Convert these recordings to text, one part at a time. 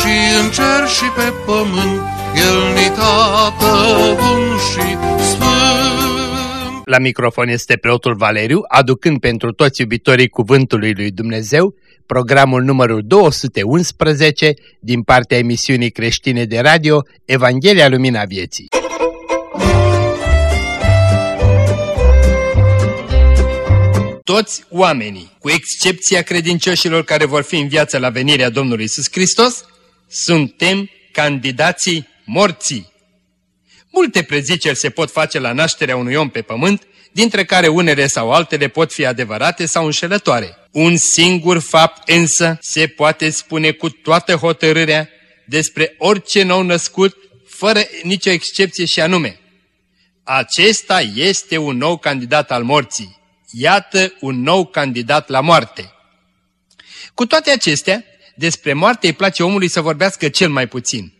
și în cer și pe pământ, El ni tată bun și sfânt. La microfon este preotul Valeriu, aducând pentru toți iubitorii Cuvântului lui Dumnezeu programul numărul 211 din partea emisiunii creștine de radio Evanghelia Lumina Vieții. Toți oamenii, cu excepția credincioșilor care vor fi în viață la venirea Domnului Isus Hristos, suntem candidații morții. Multe preziceri se pot face la nașterea unui om pe pământ, dintre care unele sau altele pot fi adevărate sau înșelătoare. Un singur fapt însă se poate spune cu toată hotărârea despre orice nou născut, fără nicio excepție și anume. Acesta este un nou candidat al morții. Iată un nou candidat la moarte. Cu toate acestea, despre moarte îi place omului să vorbească cel mai puțin.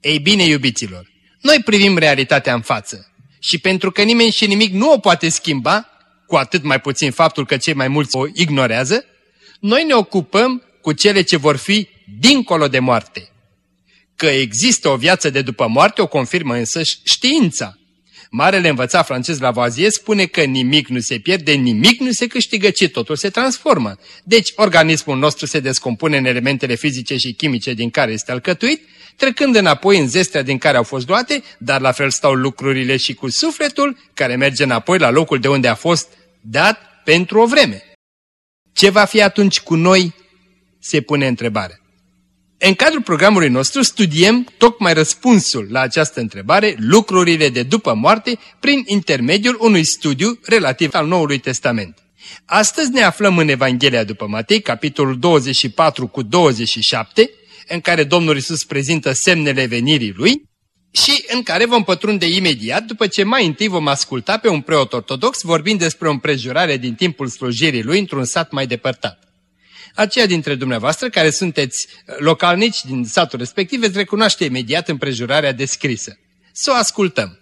Ei bine, iubiților, noi privim realitatea în față și pentru că nimeni și nimic nu o poate schimba, cu atât mai puțin faptul că cei mai mulți o ignorează, noi ne ocupăm cu cele ce vor fi dincolo de moarte. Că există o viață de după moarte o confirmă însă știința. Marele învățat francez Lavoisier spune că nimic nu se pierde, nimic nu se câștigă, ci totul se transformă. Deci organismul nostru se descompune în elementele fizice și chimice din care este alcătuit, trecând înapoi în zestrea din care au fost luate, dar la fel stau lucrurile și cu sufletul, care merge înapoi la locul de unde a fost dat pentru o vreme. Ce va fi atunci cu noi? Se pune întrebarea. În cadrul programului nostru studiem tocmai răspunsul la această întrebare, lucrurile de după moarte, prin intermediul unui studiu relativ al Noului Testament. Astăzi ne aflăm în Evanghelia după Matei, capitolul 24 cu 27, în care Domnul Isus prezintă semnele venirii Lui și în care vom pătrunde imediat după ce mai întâi vom asculta pe un preot ortodox vorbind despre o împrejurare din timpul slujirii Lui într-un sat mai depărtat. Aceia dintre dumneavoastră care sunteți localnici din satul respectiv veți recunoaște imediat împrejurarea descrisă. Să o ascultăm.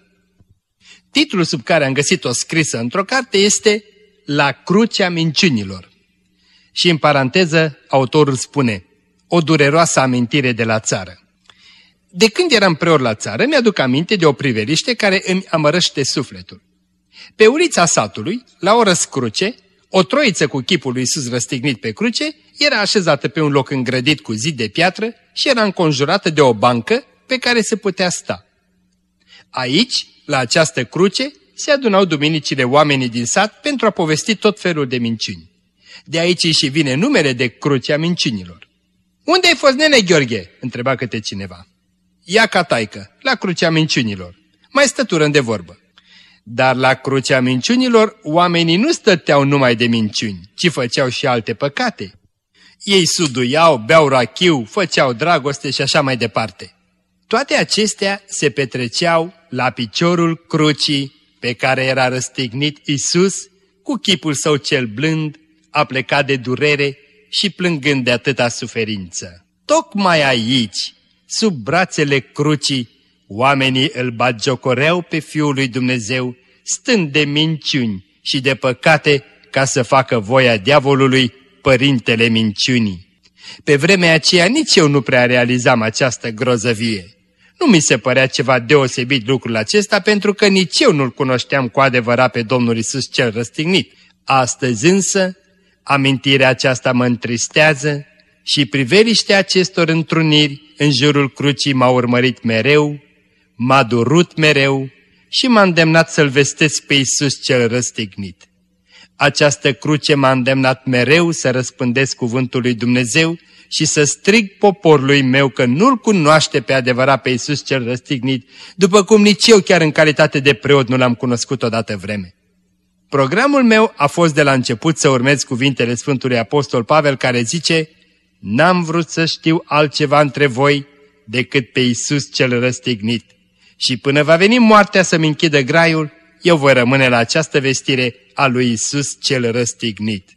Titlul sub care am găsit-o scrisă într-o carte este La crucea minciunilor. Și în paranteză autorul spune O dureroasă amintire de la țară. De când eram preor la țară, mi-aduc aminte de o priveliște care îmi amărăște sufletul. Pe ulița satului, la o răscruce, o troiță cu chipul lui Iisus răstignit pe cruce era așezată pe un loc îngrădit cu zid de piatră și era înconjurată de o bancă pe care se putea sta. Aici, la această cruce, se adunau duminicile oamenii din sat pentru a povesti tot felul de minciuni. De aici și vine numele de crucea minciunilor. Unde ai fost, nene Gheorghe?" întreba câte cineva. Ia ca taică, la crucea minciunilor. Mai stătură de vorbă. Dar la crucea minciunilor, oamenii nu stăteau numai de minciuni, ci făceau și alte păcate. Ei suduiau, beau rachiu, făceau dragoste și așa mai departe. Toate acestea se petreceau la piciorul crucii pe care era răstignit Isus cu chipul său cel blând, a plecat de durere și plângând de atâta suferință. Tocmai aici, sub brațele crucii, oamenii îl bagiocoreau pe Fiul lui Dumnezeu, stând de minciuni și de păcate ca să facă voia diavolului, părintele minciunii. Pe vremea aceea nici eu nu prea realizam această grozăvie. Nu mi se părea ceva deosebit lucrul acesta pentru că nici eu nu-L cunoșteam cu adevărat pe Domnul Isus cel răstignit. Astăzi însă, amintirea aceasta mă întristează și priveliștea acestor întruniri în jurul crucii m-a urmărit mereu, m-a durut mereu și m-a îndemnat să-L vestesc pe Isus cel răstignit. Această cruce m-a îndemnat mereu să răspândesc cuvântul lui Dumnezeu și să strig poporului meu că nu-L cunoaște pe adevărat pe Isus cel răstignit, după cum nici eu chiar în calitate de preot nu l-am cunoscut odată vreme. Programul meu a fost de la început să urmez cuvintele Sfântului Apostol Pavel care zice N-am vrut să știu altceva între voi decât pe Isus cel răstignit. Și până va veni moartea să-mi închidă graiul, eu voi rămâne la această vestire a lui Isus cel răstignit.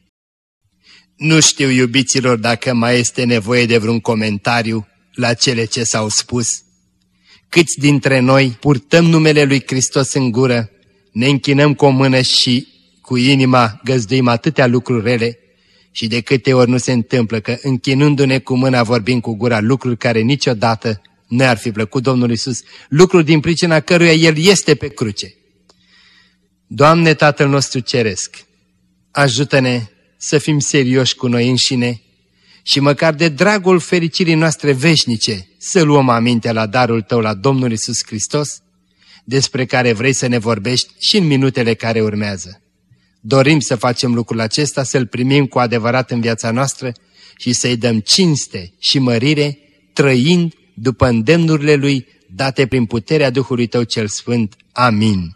Nu știu, iubiților, dacă mai este nevoie de vreun comentariu la cele ce s-au spus. Câți dintre noi purtăm numele lui Hristos în gură, ne închinăm cu o mână și cu inima găzduim atâtea lucruri rele și de câte ori nu se întâmplă că închinându-ne cu mâna vorbim cu gura lucruri care niciodată nu ar fi plăcut Domnul Isus, lucruri din pricina căruia El este pe cruce. Doamne Tatăl nostru Ceresc, ajută-ne să fim serioși cu noi înșine și măcar de dragul fericirii noastre veșnice să luăm aminte la darul Tău la Domnul Isus Hristos, despre care vrei să ne vorbești și în minutele care urmează. Dorim să facem lucrul acesta, să-L primim cu adevărat în viața noastră și să-i dăm cinste și mărire, trăind după îndemnurile Lui date prin puterea Duhului Tău cel Sfânt. Amin.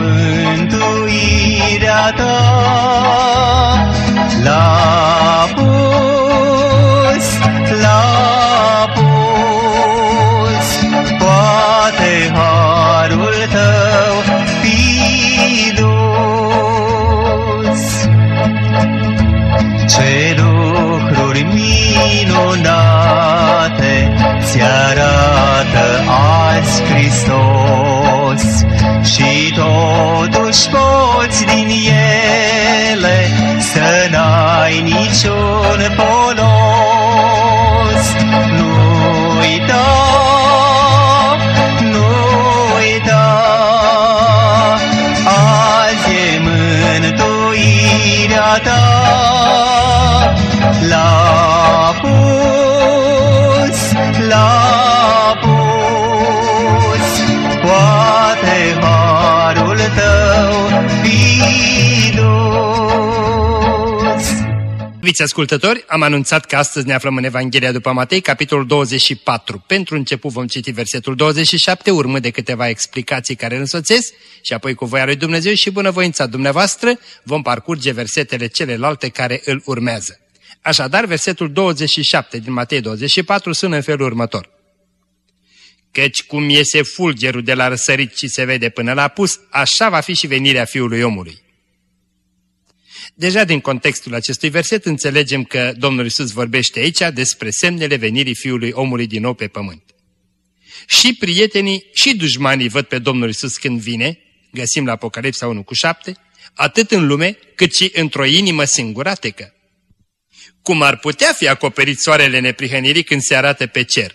mântuirea ta. La pus, la pus, poate harul tău fi dus. Ce lucruri minunate ți arată azi Hristos și totuși poți din ele să n-ai niciun folos. Iubiți ascultători, am anunțat că astăzi ne aflăm în Evanghelia după Matei, capitolul 24. Pentru început vom citi versetul 27, urmă de câteva explicații care îl însoțesc și apoi cu voia lui Dumnezeu și bunăvoința dumneavoastră vom parcurge versetele celelalte care îl urmează. Așadar, versetul 27 din Matei 24 sună în felul următor. Căci cum iese fulgerul de la răsărit și se vede până la pus, așa va fi și venirea Fiului omului. Deja din contextul acestui verset înțelegem că Domnul Isus vorbește aici despre semnele venirii Fiului omului din nou pe pământ. Și prietenii și dușmanii văd pe Domnul Isus când vine, găsim la Apocalipsa 1 cu 7, atât în lume cât și într-o inimă singuratecă. Cum ar putea fi acoperit soarele neprihănirii când se arată pe cer?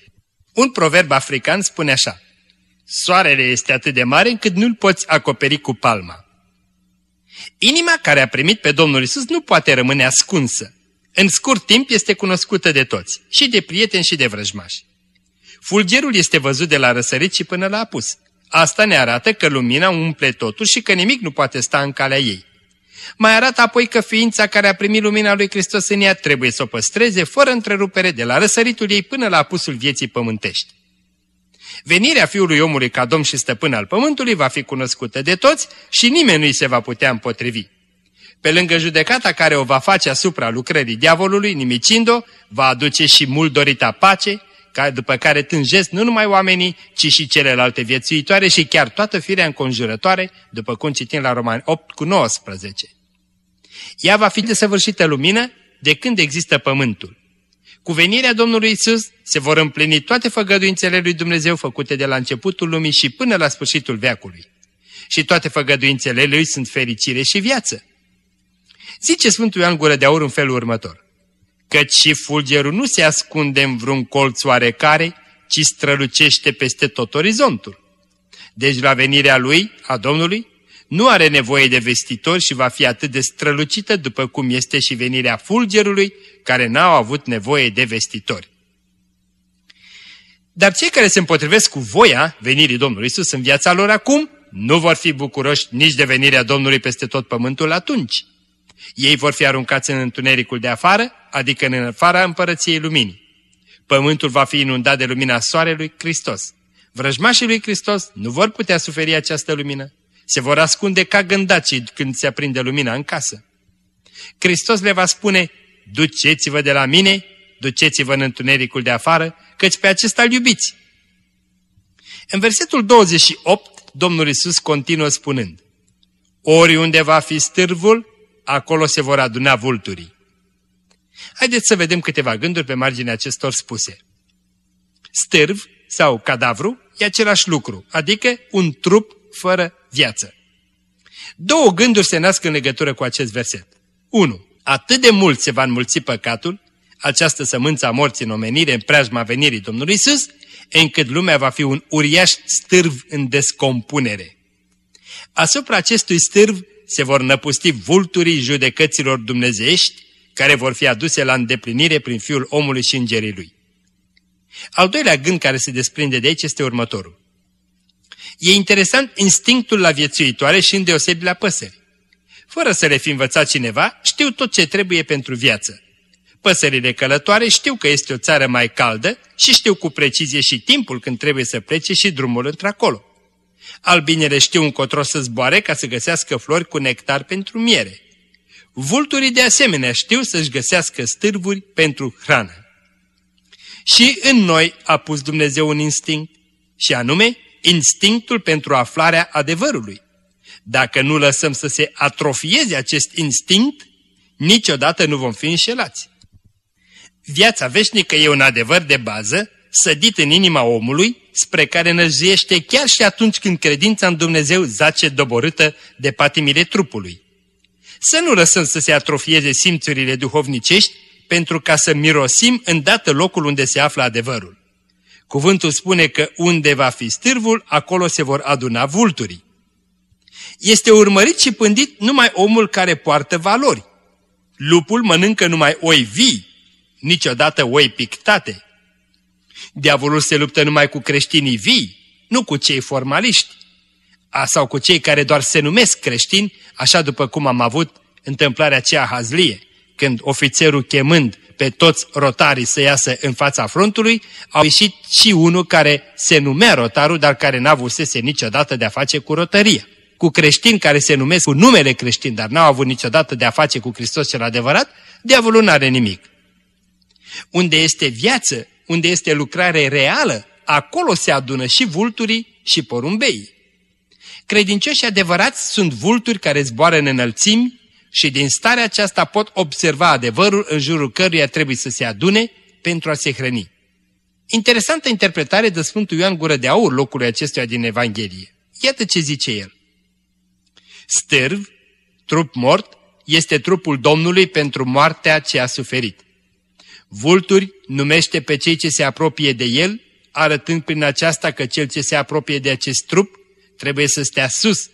Un proverb african spune așa, Soarele este atât de mare încât nu-l poți acoperi cu palma. Inima care a primit pe Domnul Isus nu poate rămâne ascunsă. În scurt timp este cunoscută de toți, și de prieteni și de vrăjmași. Fulgerul este văzut de la răsărit și până la apus. Asta ne arată că lumina umple totul și că nimic nu poate sta în calea ei. Mai arată apoi că ființa care a primit lumina lui Hristos în ea trebuie să o păstreze fără întrerupere de la răsăritul ei până la apusul vieții pământești. Venirea Fiului Omului ca Domn și Stăpân al Pământului va fi cunoscută de toți și nimeni nu-i se va putea împotrivi. Pe lângă judecata care o va face asupra lucrării diavolului, nimicind-o, va aduce și mult dorita pace, ca, după care tânjesc nu numai oamenii, ci și celelalte viețuitoare și chiar toată firea înconjurătoare, după cum citim la Romani 8 cu 19. Ea va fi desăvârșită lumină de când există pământul. Cu venirea Domnului Isus se vor împlini toate făgăduințele lui Dumnezeu făcute de la începutul lumii și până la sfârșitul veacului. Și toate făgăduințele lui sunt fericire și viață. Zice Sfântul Ioan Gură de Aur în felul următor. Căci și fulgerul nu se ascunde în vreun colț oarecare, ci strălucește peste tot orizontul. Deci la venirea lui, a Domnului, nu are nevoie de vestitori și va fi atât de strălucită după cum este și venirea fulgerului, care n-au avut nevoie de vestitori. Dar cei care se împotrivesc cu voia venirii Domnului Isus în viața lor acum, nu vor fi bucuroși nici de venirea Domnului peste tot pământul atunci. Ei vor fi aruncați în întunericul de afară, adică în afara împărăției luminii. Pământul va fi inundat de lumina soarelui Hristos. Vrăjmașii lui Hristos nu vor putea suferi această lumină. Se vor ascunde ca gândacii când se aprinde lumina în casă. Hristos le va spune, duceți-vă de la mine, duceți-vă în întunericul de afară, căci pe acesta îl iubiți. În versetul 28, Domnul Isus continuă spunând, Oriunde va fi stârvul, acolo se vor aduna vulturii. Haideți să vedem câteva gânduri pe marginea acestor spuse. Stârv sau cadavru e același lucru, adică un trup fără viață. Două gânduri se nasc în legătură cu acest verset. 1. Atât de mult se va înmulți păcatul, această sămânță a morții în omenire în preajma venirii Domnului Isus, încât lumea va fi un uriaș stârv în descompunere. Asupra acestui stârv se vor năpusti vulturii judecăților dumnezeiești, care vor fi aduse la îndeplinire prin Fiul omului și îngerii lui. Al doilea gând care se desprinde de aici este următorul. E interesant instinctul la viețuitoare și îndeosebi la păsări. Fără să le fi învățat cineva, știu tot ce trebuie pentru viață. Păsările călătoare știu că este o țară mai caldă și știu cu precizie și timpul când trebuie să plece și drumul într-acolo. Albinele știu încotro să zboare ca să găsească flori cu nectar pentru miere. Vulturii de asemenea știu să-și găsească stârvuri pentru hrană. Și în noi a pus Dumnezeu un instinct, și anume instinctul pentru aflarea adevărului. Dacă nu lăsăm să se atrofieze acest instinct, niciodată nu vom fi înșelați. Viața veșnică e un adevăr de bază, sădit în inima omului, spre care năziește chiar și atunci când credința în Dumnezeu zace doborâtă de patimile trupului. Să nu lăsăm să se atrofieze simțurile duhovnicești, pentru ca să mirosim îndată locul unde se află adevărul. Cuvântul spune că unde va fi stârvul, acolo se vor aduna vulturii. Este urmărit și pândit numai omul care poartă valori. Lupul mănâncă numai oi vii, niciodată oi pictate. Diavolul se luptă numai cu creștinii vii, nu cu cei formaliști, a, sau cu cei care doar se numesc creștini, așa după cum am avut întâmplarea aceea hazlie, când ofițerul chemând pe toți rotarii să iasă în fața frontului, au ieșit și unul care se numea rotarul, dar care n-a avusese niciodată de-a face cu rotăria. Cu creștini care se numesc cu numele creștin, dar n-au avut niciodată de-a face cu Hristos cel adevărat, diavolul n-are nimic. Unde este viață, unde este lucrare reală, acolo se adună și vulturii și porumbeii. Credincioși adevărați sunt vulturi care zboară în înălțimi și din starea aceasta pot observa adevărul în jurul căruia trebuie să se adune pentru a se hrăni. Interesantă interpretare de Sfântul Ioan Gură de Aur locului acestuia din Evanghelie. Iată ce zice el. Stârv, trup mort, este trupul Domnului pentru moartea ce a suferit. Vulturi numește pe cei ce se apropie de el, arătând prin aceasta că cel ce se apropie de acest trup trebuie să stea sus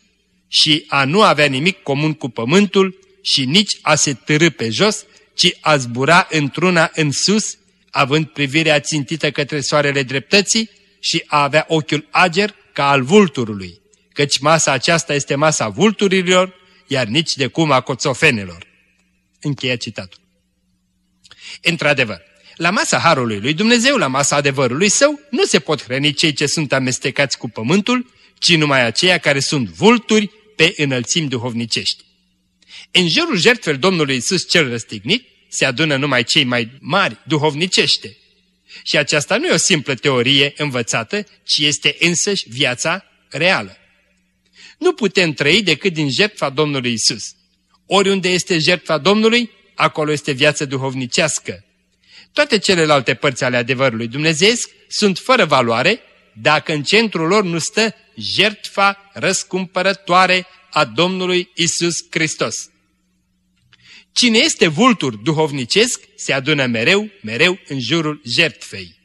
și a nu avea nimic comun cu pământul și nici a se târâ pe jos, ci a zbura într-una în sus, având privirea țintită către soarele dreptății și a avea ochiul ager ca al vulturului, căci masa aceasta este masa vulturilor, iar nici de cum a coțofenelor. Încheia citatul. Într-adevăr, la masa Harului lui Dumnezeu, la masa adevărului său, nu se pot hrăni cei ce sunt amestecați cu pământul, ci numai aceia care sunt vulturi pe înălțimi duhovnicești. În jurul jertfel Domnului Isus cel răstignit se adună numai cei mai mari duhovnicește. Și aceasta nu e o simplă teorie învățată, ci este însăși viața reală. Nu putem trăi decât din jertfa Domnului Isus. Oriunde este jertfa Domnului, acolo este viață duhovnicească. Toate celelalte părți ale adevărului dumnezeesc sunt fără valoare dacă în centrul lor nu stă jertfa răscumpărătoare a Domnului Isus Hristos. Cine este vultur duhovnicesc se adună mereu, mereu în jurul jertfei.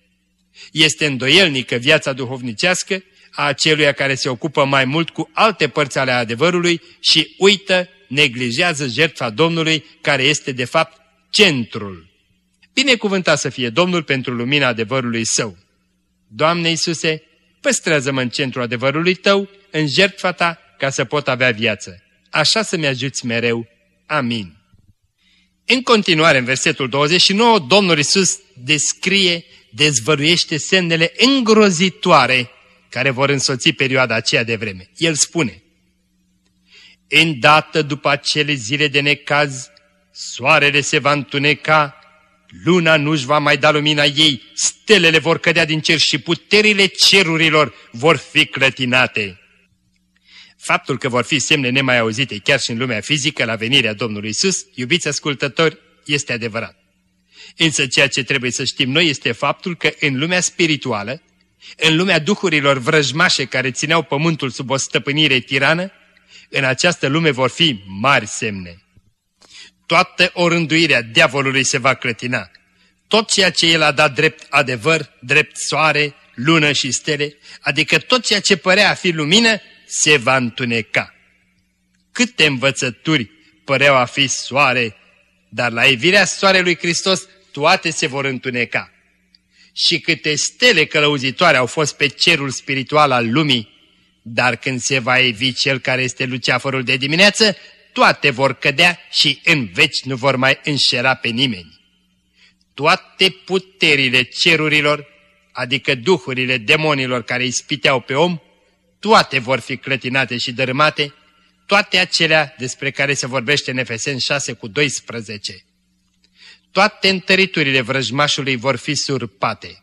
Este îndoielnică viața duhovnicească a aceluia care se ocupă mai mult cu alte părți ale adevărului și uită, neglijează jertfa Domnului, care este de fapt centrul. Binecuvântat să fie Domnul pentru lumina adevărului său. Doamne Iisuse, păstrează-mă în centrul adevărului Tău, în jertfa Ta, ca să pot avea viață. Așa să-mi ajuți mereu. Amin. În continuare, în versetul 29, Domnul Isus descrie, dezvăruiește semnele îngrozitoare care vor însoți perioada aceea de vreme. El spune, Îndată după acele zile de necaz, soarele se va întuneca, luna nu-și va mai da lumina ei, stelele vor cădea din cer și puterile cerurilor vor fi clătinate. Faptul că vor fi semne nemai auzite chiar și în lumea fizică la venirea Domnului Isus, iubiți ascultători, este adevărat. Însă ceea ce trebuie să știm noi este faptul că în lumea spirituală, în lumea duhurilor vrăjmașe care țineau pământul sub o stăpânire tirană, în această lume vor fi mari semne. Toată orânduirea diavolului se va clătina. Tot ceea ce el a dat drept adevăr, drept soare, lună și stele, adică tot ceea ce părea a fi lumină, se va întuneca. Câte învățături păreau a fi soare, dar la evirea soarelui Hristos toate se vor întuneca. Și câte stele călăuzitoare au fost pe cerul spiritual al lumii, dar când se va evi cel care este luceafărul de dimineață, toate vor cădea și în veci nu vor mai înșera pe nimeni. Toate puterile cerurilor, adică duhurile demonilor care îi spiteau pe om, toate vor fi clătinate și dărâmate, toate acelea despre care se vorbește în Efeseni 6 cu 12. Toate întăriturile vrăjmașului vor fi surpate.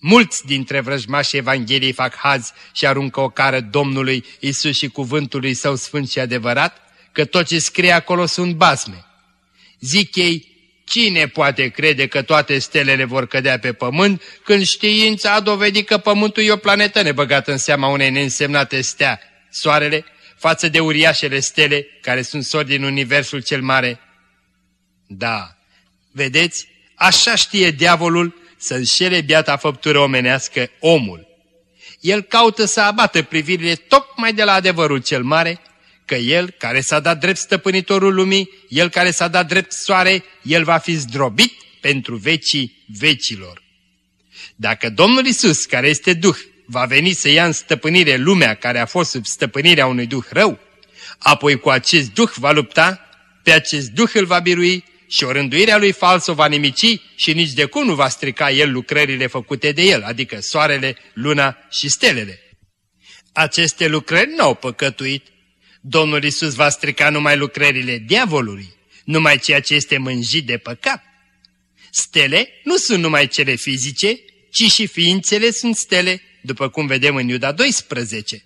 Mulți dintre vrăjmașii Evangheliei fac haz și aruncă o cară Domnului Isus și cuvântului său sfânt și adevărat, că tot ce scrie acolo sunt basme. Zic ei, cine poate crede că toate stelele vor cădea pe pământ, când știința a dovedit că pământul e o planetă nebăgată în seama unei neînsemnate stea, soarele, față de uriașele stele care sunt sori din universul cel mare? Da, vedeți, așa știe diavolul să înșele biata făptură omenească omul. El caută să abată privirile tocmai de la adevărul cel mare, că el care s-a dat drept stăpânitorul lumii, el care s-a dat drept soare, el va fi zdrobit pentru vecii vecilor. Dacă Domnul Isus, care este Duh, va veni să ia în stăpânire lumea care a fost sub stăpânirea unui Duh rău, apoi cu acest Duh va lupta, pe acest Duh îl va birui și orânduirea lui fals o va nimici și nici de cum nu va strica el lucrările făcute de el, adică soarele, luna și stelele. Aceste lucrări nu au păcătuit. Domnul Isus va strica numai lucrările diavolului, numai ceea ce este mânjit de păcat. Stele nu sunt numai cele fizice, ci și ființele sunt stele, după cum vedem în Iuda 12.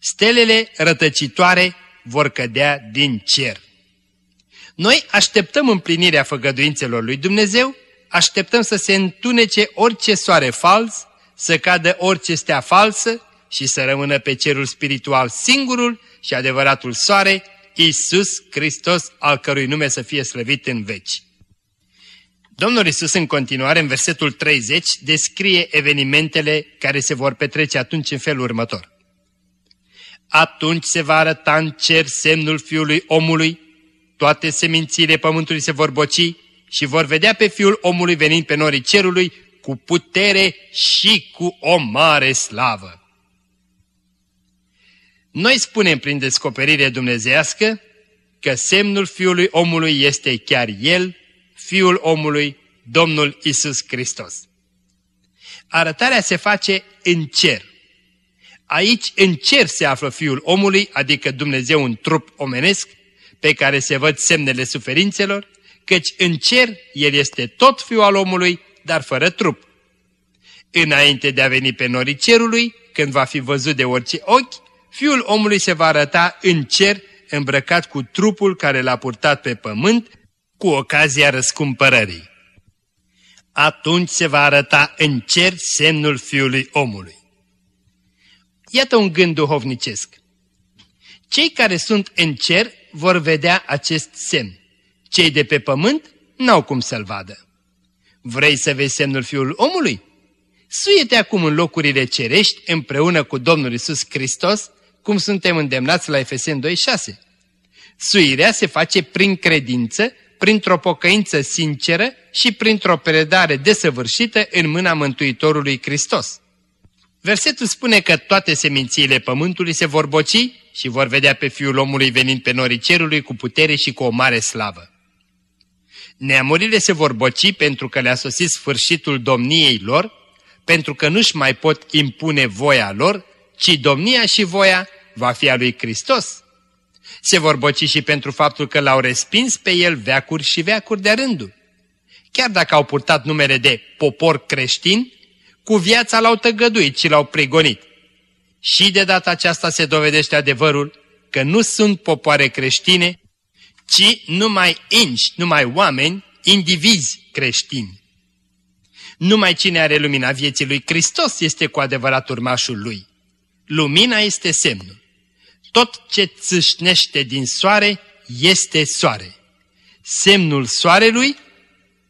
Stelele rătăcitoare vor cădea din cer. Noi așteptăm împlinirea făgăduințelor lui Dumnezeu, așteptăm să se întunece orice soare fals, să cadă orice stea falsă și să rămână pe cerul spiritual singurul și adevăratul soare, Iisus Hristos, al cărui nume să fie slăvit în veci. Domnul Isus în continuare, în versetul 30, descrie evenimentele care se vor petrece atunci în felul următor. Atunci se va arăta în cer semnul Fiului omului, toate semințiile pământului se vor boci și vor vedea pe Fiul omului venind pe norii cerului cu putere și cu o mare slavă. Noi spunem prin descoperire dumnezească că semnul Fiului omului este chiar El, Fiul omului, Domnul Isus Hristos. Arătarea se face în cer. Aici în cer se află Fiul omului, adică Dumnezeu un trup omenesc, pe care se văd semnele suferințelor, căci în cer el este tot fiul al omului, dar fără trup. Înainte de a veni pe norii cerului, când va fi văzut de orice ochi, fiul omului se va arăta în cer, îmbrăcat cu trupul care l-a purtat pe pământ, cu ocazia răscumpărării. Atunci se va arăta în cer semnul fiului omului. Iată un gând duhovnicesc. Cei care sunt în cer vor vedea acest semn. Cei de pe pământ n-au cum să-l vadă. Vrei să vezi semnul Fiul omului? Suie-te acum în locurile cerești împreună cu Domnul Isus Hristos, cum suntem îndemnați la Efesen 2.6. Suirea se face prin credință, printr-o pocăință sinceră, și printr-o predare desăvârșită în mâna Mântuitorului Hristos. Versetul spune că toate semințiile pământului se vor boci și vor vedea pe Fiul omului venind pe norii cerului cu putere și cu o mare slavă. Neamurile se vor boci pentru că le-a sosit sfârșitul domniei lor, pentru că nu-și mai pot impune voia lor, ci domnia și voia va fi a lui Hristos. Se vor boci și pentru faptul că l-au respins pe el veacuri și veacuri de rândul. Chiar dacă au purtat numele de popor creștin, cu viața l-au tăgăduit și l-au prigonit. Și de data aceasta se dovedește adevărul că nu sunt popoare creștine, ci numai inși, numai oameni, indivizi creștini. Numai cine are lumina vieții lui Hristos este cu adevărat urmașul lui. Lumina este semnul. Tot ce țâșnește din soare este soare. Semnul soarelui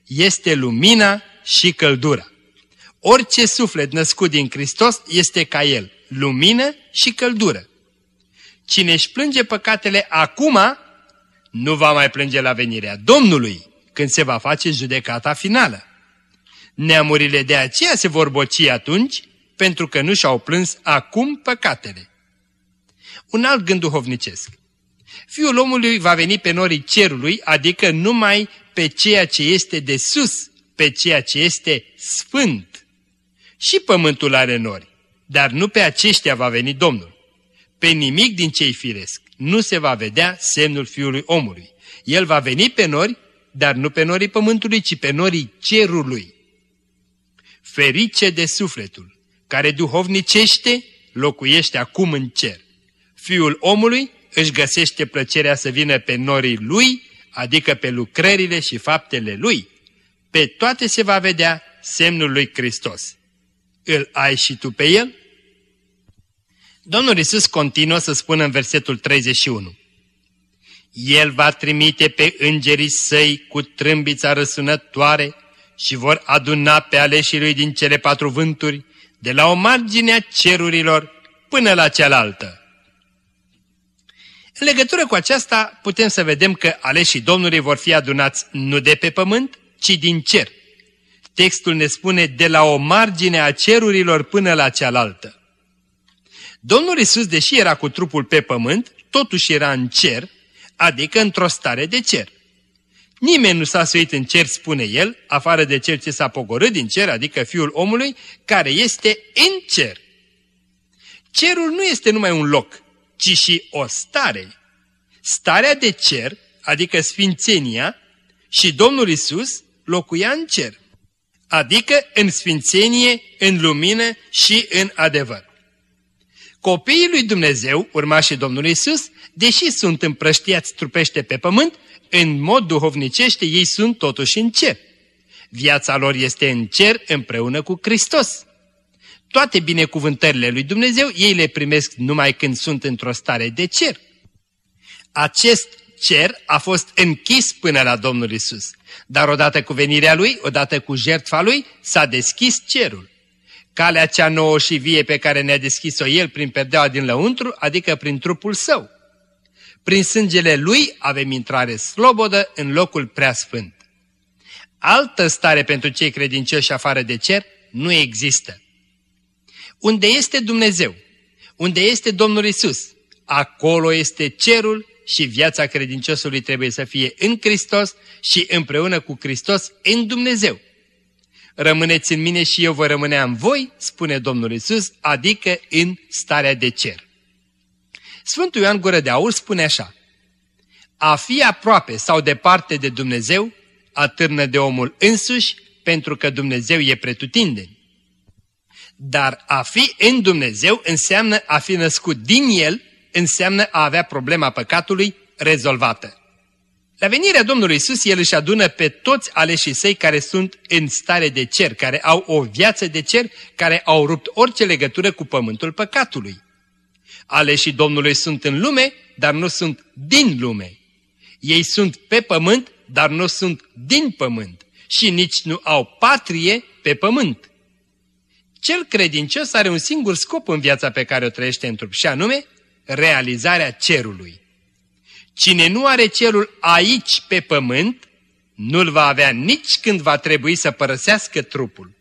este lumina și căldura. Orice suflet născut din Hristos este ca el, lumină și căldură. Cine își plânge păcatele acum, nu va mai plânge la venirea Domnului, când se va face judecata finală. Neamurile de aceea se vor boci atunci, pentru că nu și-au plâns acum păcatele. Un alt gând duhovnicesc. Fiul omului va veni pe norii cerului, adică numai pe ceea ce este de sus, pe ceea ce este sfânt. Și pământul are nori, dar nu pe aceștia va veni Domnul. Pe nimic din cei firesc nu se va vedea semnul Fiului omului. El va veni pe nori, dar nu pe norii pământului, ci pe norii cerului. Ferice de sufletul, care duhovnicește, locuiește acum în cer. Fiul omului își găsește plăcerea să vină pe norii lui, adică pe lucrările și faptele lui. Pe toate se va vedea semnul lui Hristos. Îl ai și tu pe el? Domnul Isus continuă să spună în versetul 31. El va trimite pe îngerii săi cu trâmbița răsunătoare și vor aduna pe aleșii lui din cele patru vânturi, de la o margine a cerurilor până la cealaltă. În legătură cu aceasta putem să vedem că aleșii Domnului vor fi adunați nu de pe pământ, ci din cer. Textul ne spune de la o margine a cerurilor până la cealaltă. Domnul Isus, deși era cu trupul pe pământ, totuși era în cer, adică într-o stare de cer. Nimeni nu s-a suit în cer, spune el, afară de cel ce s-a pogorât din cer, adică Fiul omului, care este în cer. Cerul nu este numai un loc, ci și o stare. Starea de cer, adică sfințenia, și Domnul Isus locuia în cer, adică în sfințenie, în lumină și în adevăr. Copiii lui Dumnezeu, urmașii Domnului Isus, deși sunt împrăștiați trupește pe pământ, în mod duhovnicește ei sunt totuși în cer. Viața lor este în cer împreună cu Hristos. Toate binecuvântările lui Dumnezeu ei le primesc numai când sunt într-o stare de cer. Acest cer a fost închis până la Domnul Isus, dar odată cu venirea Lui, odată cu jertfa Lui, s-a deschis cerul. Calea cea nouă și vie pe care ne-a deschis-o El prin perdeaua din lăuntru, adică prin trupul Său. Prin sângele Lui avem intrare slobodă în locul preasfânt. Altă stare pentru cei credincioși afară de cer nu există. Unde este Dumnezeu, unde este Domnul Isus, acolo este cerul și viața credinciosului trebuie să fie în Hristos și împreună cu Hristos în Dumnezeu. Rămâneți în mine și eu vă rămânea în voi, spune Domnul Isus, adică în starea de cer. Sfântul Ioan Gură de Aur spune așa, A fi aproape sau departe de Dumnezeu atârnă de omul însuși, pentru că Dumnezeu e pretutindeni. Dar a fi în Dumnezeu înseamnă a fi născut din El, înseamnă a avea problema păcatului rezolvată. La venirea Domnului Isus, El își adună pe toți aleșii săi care sunt în stare de cer, care au o viață de cer, care au rupt orice legătură cu pământul păcatului. Aleșii Domnului sunt în lume, dar nu sunt din lume. Ei sunt pe pământ, dar nu sunt din pământ și nici nu au patrie pe pământ. Cel credincios are un singur scop în viața pe care o trăiește în trup și anume realizarea cerului. Cine nu are cerul aici pe pământ, nu-l va avea nici când va trebui să părăsească trupul.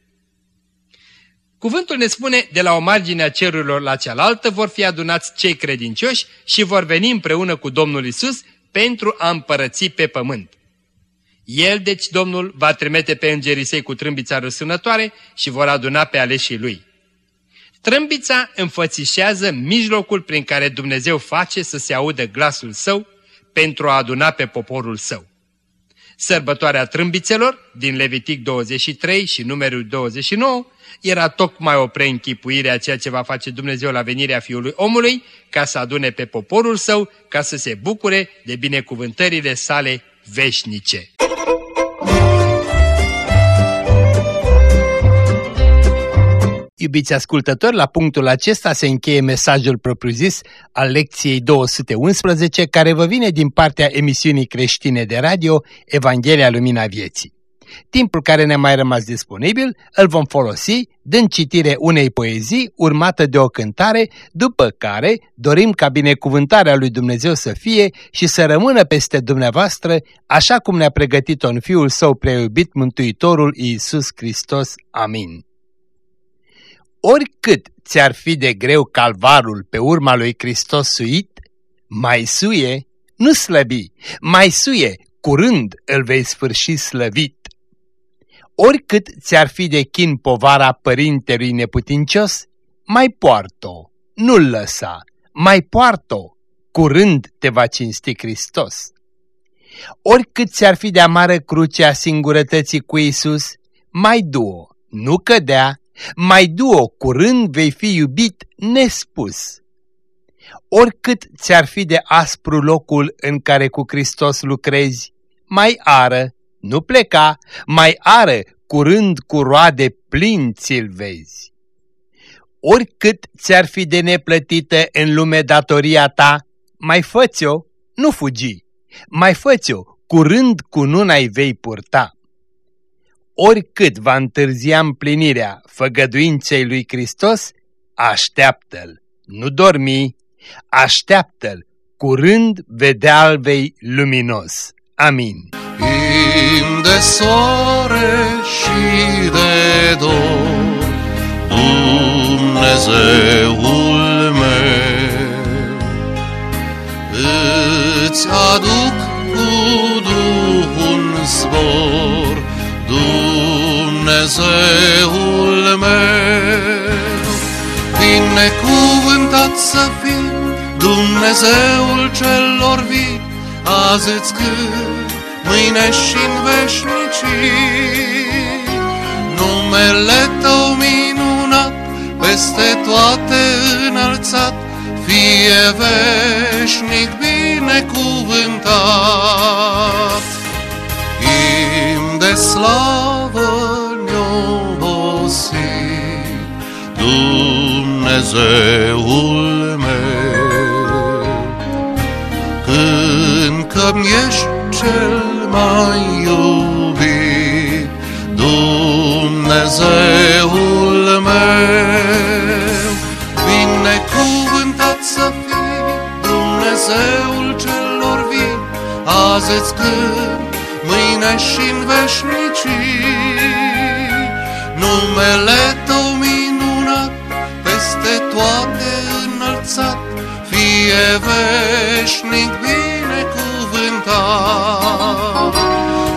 Cuvântul ne spune, de la o margine a cerurilor la cealaltă vor fi adunați cei credincioși și vor veni împreună cu Domnul Isus pentru a împărăți pe pământ. El, deci, Domnul, va trimite pe îngerii săi cu trâmbița răsunătoare și vor aduna pe aleșii lui. Trâmbița înfățișează mijlocul prin care Dumnezeu face să se audă glasul său pentru a aduna pe poporul său. Sărbătoarea trâmbițelor, din Levitic 23 și numărul 29, era tocmai o preînchipuire a ceea ce va face Dumnezeu la venirea Fiului Omului, ca să adune pe poporul său, ca să se bucure de binecuvântările sale veșnice. Iubiți ascultători, la punctul acesta se încheie mesajul propriu-zis al lecției 211, care vă vine din partea emisiunii creștine de radio Evanghelia Lumina Vieții. Timpul care ne-a mai rămas disponibil îl vom folosi dând citire unei poezii urmată de o cântare, după care dorim ca binecuvântarea lui Dumnezeu să fie și să rămână peste dumneavoastră așa cum ne-a pregătit-o în Fiul Său preiubit Mântuitorul Iisus Hristos. Amin. Oricât ți-ar fi de greu calvarul pe urma lui Hristos suit, mai suie, nu slăbi, mai suie, curând îl vei sfârși slăvit. Oricât ți-ar fi de chin povara părintelui neputincios, mai poartă-o, nu-l lăsa, mai poartă-o, curând te va cinsti Hristos. Oricât ți-ar fi de amară crucea singurătății cu Isus, mai du-o, nu cădea, mai du-o, curând vei fi iubit nespus. Oricât ți-ar fi de aspru locul în care cu Hristos lucrezi, mai ară, nu pleca, mai ară, curând cu roade plin ți-l vezi. Oricât ți-ar fi de neplătită în lume datoria ta, mai fă-ți-o, nu fugi, mai fă-ți-o, curând cu nuna-i vei purta oricât va întârzia împlinirea făgăduinței lui Hristos, așteaptă-l, nu dormi, așteaptă-l, curând vedeal vei luminos. Amin. Timp de soare și de dor, Dumnezeul Dumnezeul celor vii, azi îți cânt, mâine și în veșnicii. Numele Tău minunat, peste toate înălțat, fie veșnic binecuvântat. Im de slavă neobosit, Dumnezeul meu, că-mi ești cel mai iubit, Dumnezeul meu, binecuvântat să fii, Dumnezeul celor vii, azi îți cânt, mâine și în veșnicii. Numele Tău minunat, peste toate înălțat, fie veșnic binecuvântat.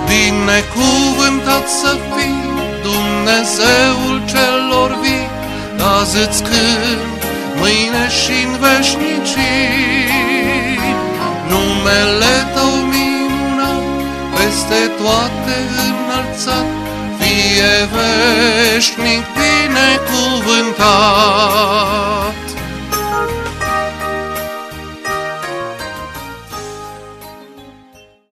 Binecuvântat să fii, Dumnezeul celor vii, azi îți cânt, mâine și în veșnicii. Numele Tău minunat, peste toate înălțat, fie veșnic binecuvântat.